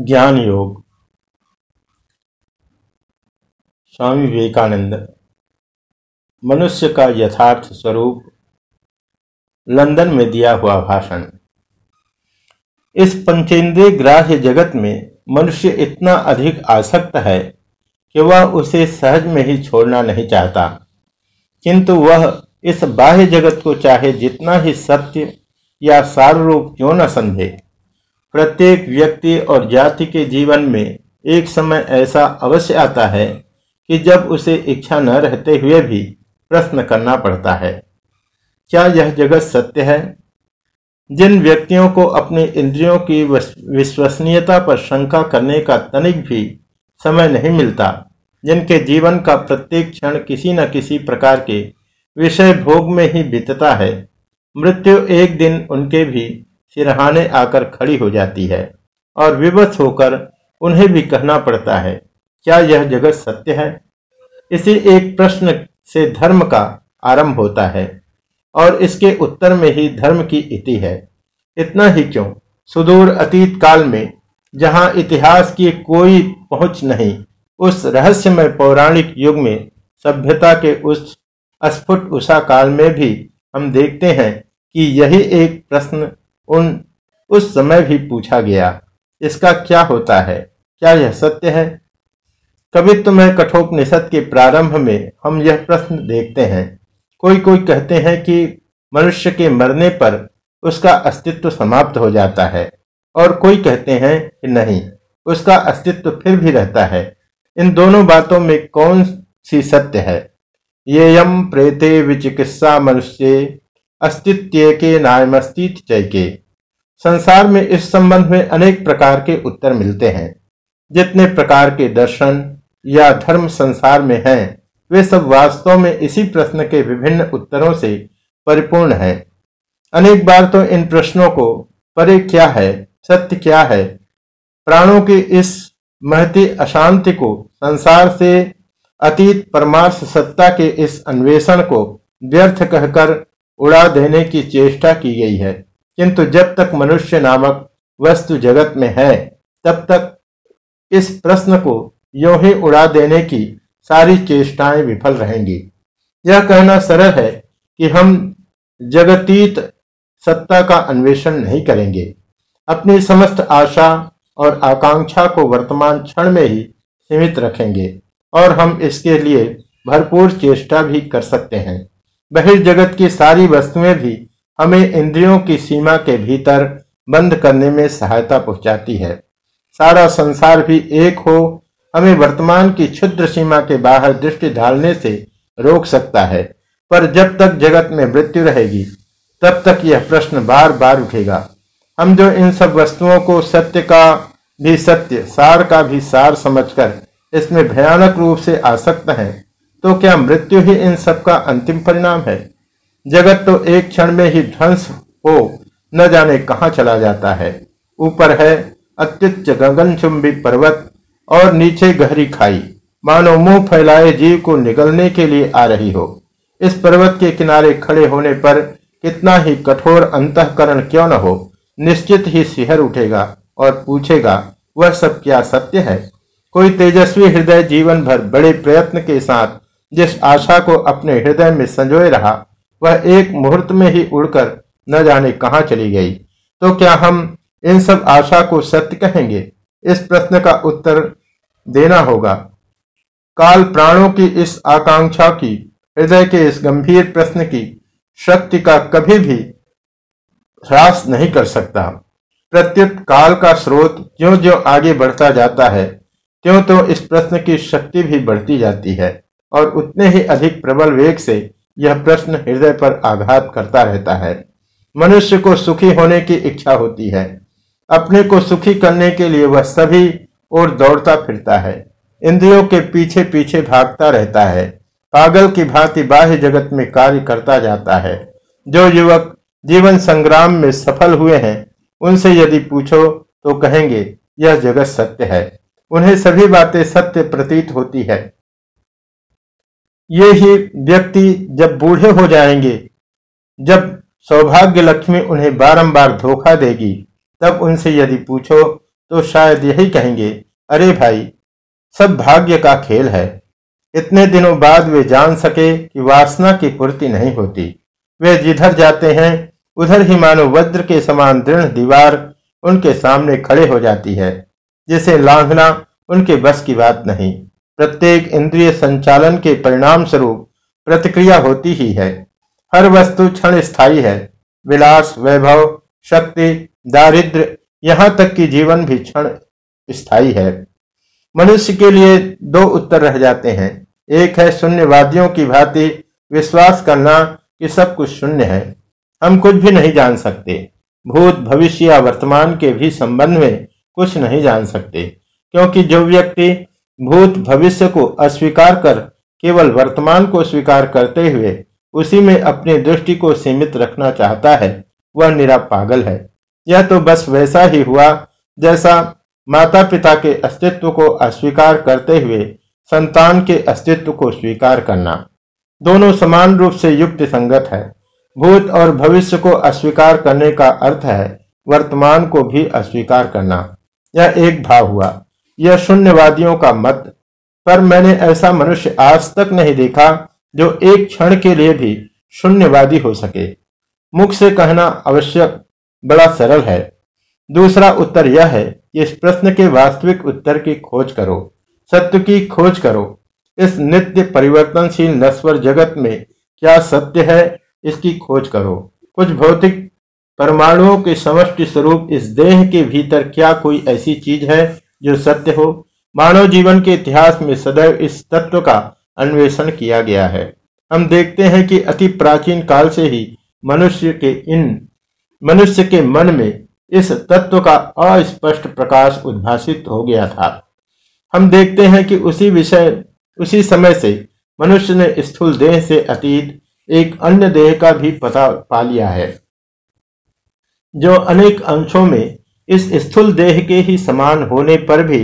ज्ञान योग स्वामी विवेकानंद, मनुष्य का यथार्थ स्वरूप लंदन में दिया हुआ भाषण। इस पंचेंद्रिय ग्राह्य जगत में मनुष्य इतना अधिक आसक्त है कि वह उसे सहज में ही छोड़ना नहीं चाहता। किंतु वह इस बाह्य जगत को चाहे जितना ही सत्य या सार रूप क्यों न समझे प्रत्येक व्यक्ति और जाति के जीवन में एक समय ऐसा अवश्य आता है कि जब उसे इच्छा न रहते हुए भी प्रश्न करना पड़ता है। क्या यह जगत सत्य है? जिन व्यक्तियों को अपने इंद्रियों की विश्वसनीयता पर शंका करने का तनिक भी समय नहीं मिलता, जिनके जीवन का प्रत्येक क्षण किसी न किसी प्रकार के विषय भोग में ही बीतता है, मृत्यु एक दिन उनके भी सिरहाने आकर खड़ी हो जाती है और विवश होकर उन्हें भी कहना पड़ता है, क्या यह जगत सत्य है? इसी एक प्रश्न से धर्म का आरंभ होता है और इसके उत्तर में ही धर्म की इति है। इतना ही क्यों? सुदूर अतीत काल में, जहाँ इतिहास की कोई पहुँच नहीं, उस रहस्यमय पौराणिक युग में सभ्यता के उस स्फुट उषा काल में भी हम देखते हैं कि यही एक प्रश्न उन, उस समय भी पूछा गया, इसका क्या होता है? क्या यह सत्य है? कवित्व में कठोपनिषद के प्रारंभ में हम यह प्रश्न देखते हैं। कोई कोई कहते हैं कि मनुष्य के मरने पर उसका अस्तित्व समाप्त हो जाता है, और कोई कहते हैं कि नहीं, उसका अस्तित्व फिर भी रहता है। इन दोनों बातों में कौन सी सत्य है? ये यम प्रेते विचिकित्सा मनुष्य अस्तित्व के नायमस्तित चैके। संसार में इस संबंध में अनेक प्रकार के उत्तर मिलते हैं। जितने प्रकार के दर्शन या धर्म संसार में हैं, वे सब वास्तव में इसी प्रश्न के विभिन्न उत्तरों से परिपूर्ण हैं। अनेक बार तो इन प्रश्नों को, परे क्या है? सत्य क्या है? प्राणों की इस महती अशांति को, संसार से अतीत परमार्थ सत्ता के इस अन्वेषण को व्यर्थ कहकर उड़ा देने की चेष्टा की गई है। किंतु जब तक मनुष्य नामक वस्तु जगत में है, तब तक इस प्रश्न को यो ही उड़ा देने की सारी चेष्टाएँ विफल रहेंगी। यह कहना सरल है कि हम जगतीत सत्ता का अन्वेषण नहीं करेंगे। अपनी समस्त आशा और आकांक्षा को वर्तमान क्षण में ही सीमित रखेंगे और हम इसके लिए भरपूर चेष्टा भी कर सकते हैं। बहिर्जगत की सारी वस्तुएँ भी हमें इंद्रियों की सीमा के भीतर बंद करने में सहायता पहुंचाती है। सारा संसार भी एक हो, हमें वर्तमान की क्षुद्र सीमा के बाहर दृष्टि ढालने से रोक सकता है। पर जब तक जगत में मृत्यु रहेगी, तब तक यह प्रश्न बार बार उठेगा। हम जो इन सब वस्तुओं को सत्य का भी सत्य, सार का भी सार समझकर इसमें भयानक रूप से आसक्त हैं तो क्या मृत्यु ही इन सब का अंतिम परिणाम है? जगत तो एक क्षण में ही ध्वंस हो, न जाने कहाँ चला जाता है। ऊपर है अत्युच्च गगनचुंबी पर्वत और नीचे गहरी खाई। मानो मुँह फैलाए जीव को निगलने के लिए आ रही हो। इस पर्वत के किनारे खड़े होने पर कितना ही कठोर अंतकरण क्यों न हो, निश्चित ही सिहर उठेगा और पूछेगा, वह सब क्या सत्य है? कोई तेजस्वी हृदय जीवन भर बड़े प्रयत्न के साथ जिस आशा को अपने हृदय में संजोए रहा, वह एक मुहूर्त में ही उड़कर न जाने कहाँ चली गई। तो क्या हम इन सब आशा को सत्य कहेंगे? इस प्रश्न का उत्तर देना होगा। काल प्राणों की इस आकांक्षा की, हृदय के इस गंभीर प्रश्न की शक्ति का कभी भी ह्रास नहीं कर सकता। प्रत्युत काल का स्रोत ज्यो ज्यो आगे बढ़ता जाता है त्यों तो इस प्रश्न की शक्ति भी बढ़ती जाती है। और उतने ही अधिक प्रबल वेग से यह प्रश्न हृदय पर आघात करता रहता है। मनुष्य को सुखी होने की इच्छा होती है। अपने को सुखी करने के लिए वह सभी और दौड़ता फिरता है। इंद्रियों के पीछे पीछे भागता रहता है। पागल की भांति बाह्य जगत में कार्य करता जाता है। जो युवक जीवन संग्राम में सफल हुए हैं, उनसे यदि पूछो तो कहेंगे, यह जगत सत्य है। उन्हें सभी बातें सत्य प्रतीत होती है। ये ही व्यक्ति जब बूढ़े हो जाएँगे, जब सौभाग्य लक्ष्मी उन्हें बारंबार धोखा देगी, तब उनसे यदि पूछो तो शायद यही कहेंगे, अरे भाई, सब भाग्य का खेल है। इतने दिनों बाद वे जान सके कि वासना की पूर्ति नहीं होती। वे जिधर जाते हैं, उधर ही मानो वज्र के समान दृढ़ दीवार उनके सामने खड़े हो जाती है, जिसे लांघना उनके बस की बात नहीं। प्रत्येक इंद्रिय संचालन के परिणाम स्वरूप प्रतिक्रिया होती ही है। हर वस्तु क्षण स्थायी है। विलास, वैभव, शक्ति दारिद्र यहाँ तक कि जीवन भी क्षण स्थायी है। मनुष्य के लिए दो उत्तर रह जाते हैं। एक है शून्यवादियों की भांति विश्वास करना कि सब कुछ शून्य है। हम कुछ भी नहीं जान सकते। भूत, भविष्य या वर्तमान के भी संबंध में कुछ नहीं जान सकते। क्योंकि जो व्यक्ति भूत भविष्य को अस्वीकार कर, केवल वर्तमान को स्वीकार करते हुए उसी में अपनी दृष्टि को सीमित रखना चाहता है, वह निरा पागल है। यह तो बस वैसा ही हुआ जैसा माता पिता के अस्तित्व को अस्वीकार करते हुए संतान के अस्तित्व को स्वीकार करना। दोनों समान रूप से युक्त संगत है। भूत और भविष्य को अस्वीकार करने का अर्थ है वर्तमान को भी अस्वीकार करना। यह एक भाव हुआ। यह शून्यवादियों का मत। पर मैंने ऐसा मनुष्य आज तक नहीं देखा जो एक क्षण के लिए भी शून्यवादी हो सके। मुख से कहना आवश्यक बड़ा सरल है। दूसरा उत्तर यह है कि इस प्रश्न के वास्तविक उत्तर की खोज करो। सत्य की खोज करो। इस नित्य परिवर्तनशील नस्वर जगत में क्या सत्य है, इसकी खोज करो। कुछ भौतिक परमाणुओं के समष्टि स्वरूप इस देह के भीतर क्या कोई ऐसी चीज़ है जो सत्य हो, मानव जीवन के इतिहास में सदैव इस तत्व का अन्वेषण किया गया है। हम देखते हैं कि अति प्राचीन काल से ही मनुष्य के इन, मनुष्य के मन में इस तत्व का अस्पष्ट प्रकाश उद्भाषित हो गया था। हम देखते हैं कि उसी विषय, उसी समय से मनुष्य ने स्थूल देह से अतीत, एक अन्य देह का भी पता पा लिया है, जो अनेक अंशों में इस स्थूल देह के ही समान होने पर भी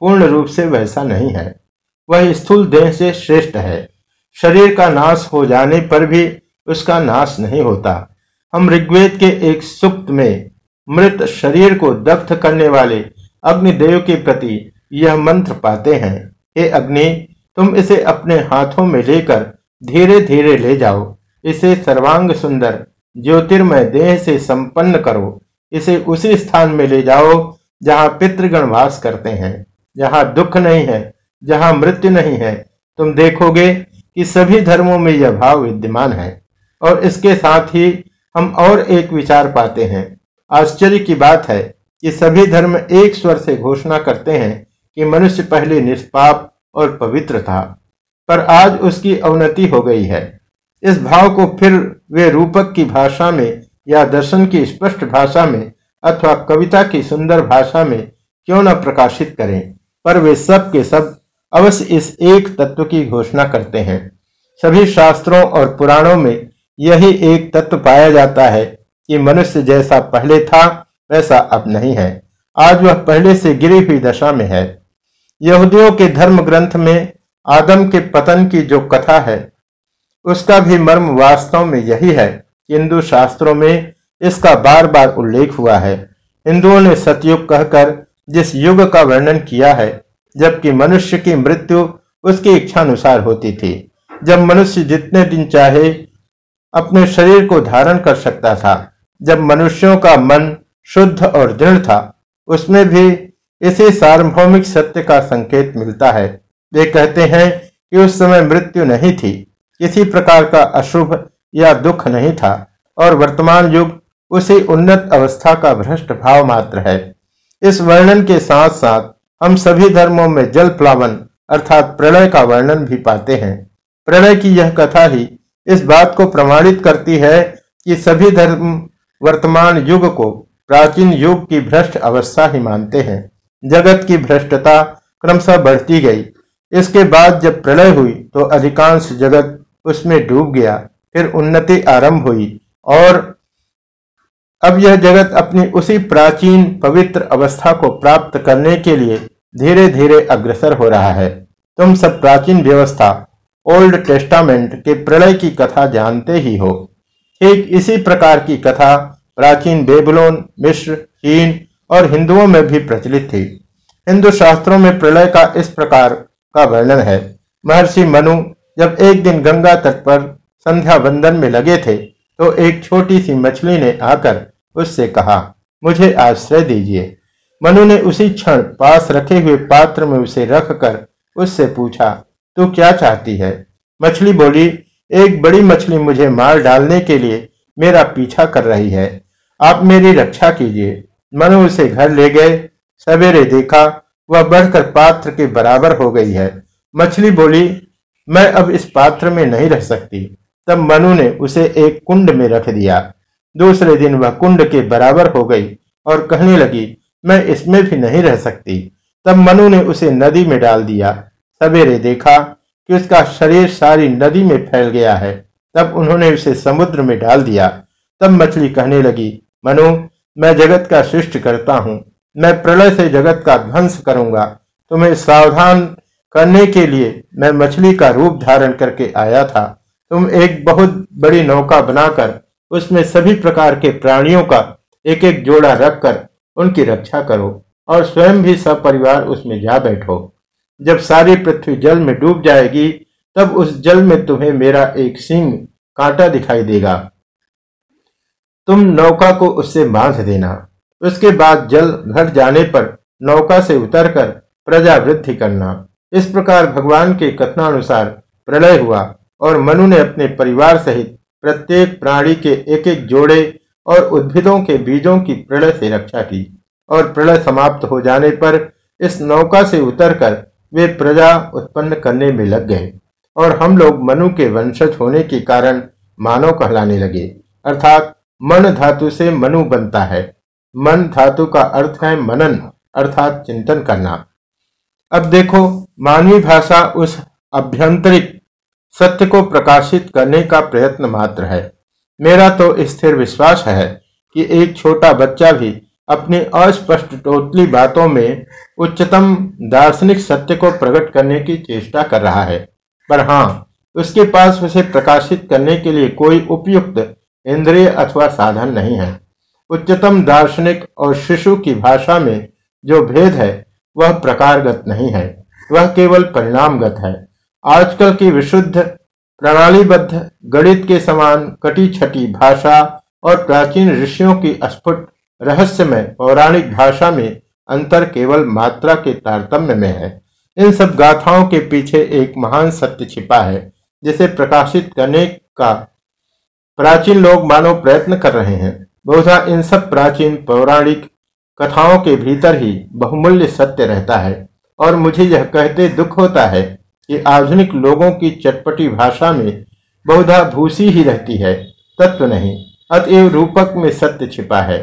पूर्ण रूप से वैसा नहीं है। वह स्थूल देह से श्रेष्ठ है। शरीर का नाश हो जाने पर भी उसका नाश नहीं होता। हम ऋग्वेद के एक सुक्त में मृत शरीर को दग्ध करने वाले अग्निदेव के प्रति यह मंत्र पाते हैं, हे अग्नि, तुम इसे अपने हाथों में लेकर धीरे धीरे ले जाओ। इसे सर्वांग सुंदर ज्योतिर्मय देह से संपन्न करो। इसे उसी स्थान में ले जाओ, जहाँ पितृगण वास करते हैं, जहाँ दुख नहीं है, जहाँ मृत्यु नहीं है। तुम देखोगे कि सभी धर्मों में यह भाव विद्यमान है। और इसके साथ ही हम और एक विचार पाते हैं। आश्चर्य की बात है कि सभी धर्म एक स्वर से घोषणा करते हैं कि मनुष्य पहले निष्पाप और पवित्र था, पर आज उसकी अवनति हो गई है। इस भाव को फिर वे रूपक की भाषा में या दर्शन की स्पष्ट भाषा में अथवा कविता की सुंदर भाषा में क्यों न प्रकाशित करें? पर वे सब के सब अवश्य इस एक तत्व की घोषणा करते हैं। सभी शास्त्रों और पुराणों में यही एक तत्व पाया जाता है कि मनुष्य जैसा पहले था, वैसा अब नहीं है। आज वह पहले से गिरी हुई दशा में है। यहूदियों के धर्म ग्रंथ में आदम के पतन की जो कथा है, उसका भी मर्म वास्तव में यही है हिंदू शास्त्रों में इसका बार बार उल्लेख हुआ है। हिंदुओं ने सतयुग कहकर जिस युग का वर्णन किया है, जबकि मनुष्य की मृत्यु उसकी इच्छा अनुसार होती थी। जब मनुष्य जितने दिन चाहे, अपने शरीर को धारण कर सकता था। जब मनुष्यों का मन शुद्ध और दृढ़ था, उसमें भी इसी सार्वभौमिक सत्य का संकेत मिलता है। वे कहते हैं कि उस समय मृत्यु नहीं थी। किसी प्रकार का अशुभ या दुख नहीं था, और वर्तमान युग उसी उन्नत अवस्था का भ्रष्ट भाव मात्र है। इस वर्णन के साथ साथ हम सभी धर्मों में जल प्लावन अर्थात प्रलय का वर्णन भी पाते हैं। प्रलय की यह कथा ही इस बात को प्रमाणित करती है कि सभी धर्म वर्तमान युग को प्राचीन युग की भ्रष्ट अवस्था ही मानते हैं। जगत की भ्रष्टता क्रमशः बढ़ती गई। इसके बाद जब प्रलय हुई तो अधिकांश जगत उसमें डूब गया। फिर उन्नति आरंभ हुई। और अब यह जगत अपनी उसी प्राचीन पवित्र अवस्था को प्राप्त करने के लिए धीरे धीरे अग्रसर हो रहा है। तुम सब प्राचीन व्यवस्था, ओल्ड टेस्टामेंट के प्रलय की कथा जानते ही हो। ठीक इसी प्रकार की कथा प्राचीन बेबलोन मिश्र चीन और हिंदुओं में भी प्रचलित थी। हिंदू शास्त्रों में प्रलय का इस प्रकार का वर्णन है। महर्षि मनु जब एक दिन गंगा तट पर संध्या वंदन में लगे थे तो एक छोटी सी मछली ने आकर उससे कहा, मुझे आश्रय दीजिए। मनु ने उसी क्षण पास रखे हुए पात्र में उसे रखकर उससे पूछा, तू क्या चाहती है? मछली बोली, एक बड़ी मछली मुझे मार डालने के लिए मेरा पीछा कर रही है। आप मेरी रक्षा कीजिए। मनु उसे घर ले गए। सवेरे देखा, वह बढ़कर पात्र के बराबर हो गई है। मछली बोली, मैं अब इस पात्र में नहीं रह सकती। तब मनु ने उसे एक कुंड में रख दिया। दूसरे दिन वह कुंड के बराबर हो गई और कहने लगी, मैं इसमें भी नहीं रह सकती। तब मनु ने उसे नदी में डाल दिया। सवेरे देखा कि उसका शरीर सारी नदी में फैल गया है। तब उन्होंने उसे समुद्र में डाल दिया। तब मछली कहने लगी, मनु, मैं जगत का सृष्टि करता हूँ। मैं प्रलय से जगत का ध्वंस करूँगा। तुम्हें सावधान करने के लिए मैं मछली का रूप धारण करके आया था। तुम एक बहुत बड़ी नौका बनाकर उसमें सभी प्रकार के प्राणियों का एक एक जोड़ा रखकर उनकी रक्षा करो और स्वयं भी सब परिवार उसमें जा बैठो। जब सारी पृथ्वी जल में डूब जाएगी, तब उस जल में तुम्हें मेरा एक सिंह कांटा दिखाई देगा। तुम नौका को उससे बाँध देना। उसके बाद जल घट जाने पर नौका से उतरकर प्रजा वृद्धि करना। इस प्रकार भगवान के कथनानुसार प्रलय हुआ। और मनु ने अपने परिवार सहित प्रत्येक प्राणी के एक एक जोड़े और उद्भिदों के बीजों की प्रलय से रक्षा की और प्रलय समाप्त हो जाने पर इस नौका से उतरकर वे प्रजा उत्पन्न करने में लग गए और हम लोग मनु के वंशज होने के कारण मानव कहलाने लगे। अर्थात मन धातु से मनु बनता है। मन धातु का अर्थ है मनन, अर्थात चिंतन करना। अब देखो मानवीय भाषा उस अभ्यंतरिक सत्य को प्रकाशित करने का प्रयत्न मात्र है। मेरा तो स्थिर विश्वास है कि एक छोटा बच्चा भी अपनी अस्पष्ट टोटली बातों में उच्चतम दार्शनिक सत्य को प्रकट करने की चेष्टा कर रहा है। पर हाँ उसके पास उसे प्रकाशित करने के लिए कोई उपयुक्त इंद्रिय अथवा साधन नहीं है। उच्चतम दार्शनिक और शिशु की भाषा में जो भेद है, वह प्रकारगत नहीं है। वह केवल परिणामगत है। आजकल की विशुद्ध, प्रणालीबद्ध, गणित के समान कटी छटी भाषा और प्राचीन ऋषियों की स्फुट रहस्यमय पौराणिक भाषा में अंतर केवल मात्रा के तारतम्य में है। इन सब गाथाओं के पीछे एक महान सत्य छिपा है, जिसे प्रकाशित करने का प्राचीन लोग मानव प्रयत्न कर रहे हैं। बहुधा इन सब प्राचीन पौराणिक कथाओं के भीतर ही बहुमूल्य सत्य रहता है, और मुझे यह कहते दुख होता है कि आधुनिक लोगों की चटपटी भाषा में बहुधा भूसी ही रहती है, तत्व नहीं, अतएव रूपक में सत्य छिपा है।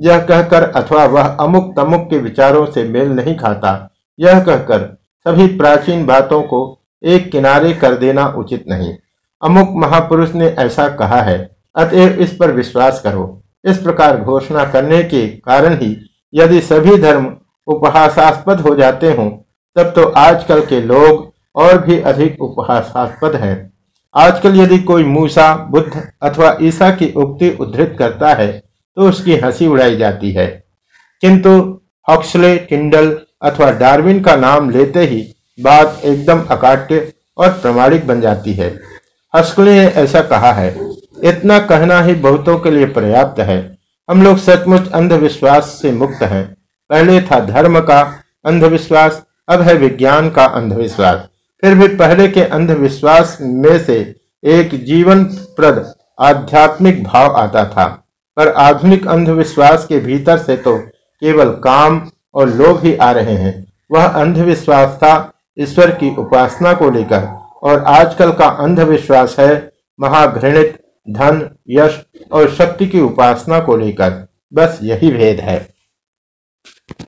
यह कहकर अथवा वह अमुक तमुक के विचारों से मेल नहीं खाता, यह कहकर सभी प्राचीन बातों को एक किनारे कर देना उचित नहीं। अमुक महापुरुष ने ऐसा कहा है, अतएव इस पर विश्वास करो। इस प्रकार घोषणा करने के कारण ही यदि सभी धर्म उपहासास्पद हो जाते हों, तब तो आजकल के लोग और भी अधिक उपहासास्पद है। आजकल यदि कोई मूसा, बुद्ध अथवा ईसा की उक्ति उद्धृत करता है तो उसकी हँसी उड़ाई जाती है। किंतु हॉक्सले टिंडल अथवा डार्विन का नाम लेते ही बात एकदम अकाट्य और प्रमाणिक बन जाती है। हस्कले ने ऐसा कहा है, इतना कहना ही बहुतों के लिए पर्याप्त है। हम लोग सचमुच अंधविश्वास से मुक्त हैं। पहले था धर्म का अंधविश्वास, अब है विज्ञान का अंधविश्वास। फिर भी पहले के अंधविश्वास में से एक जीवन प्रद आध्यात्मिक भाव आता था। पर आधुनिक अंधविश्वास के भीतर से तो केवल काम और लोभ ही आ रहे हैं। वह अंधविश्वास था ईश्वर की उपासना को लेकर। और आजकल का अंधविश्वास है महाघृणित, धन, यश और शक्ति की उपासना को लेकर। बस यही भेद है।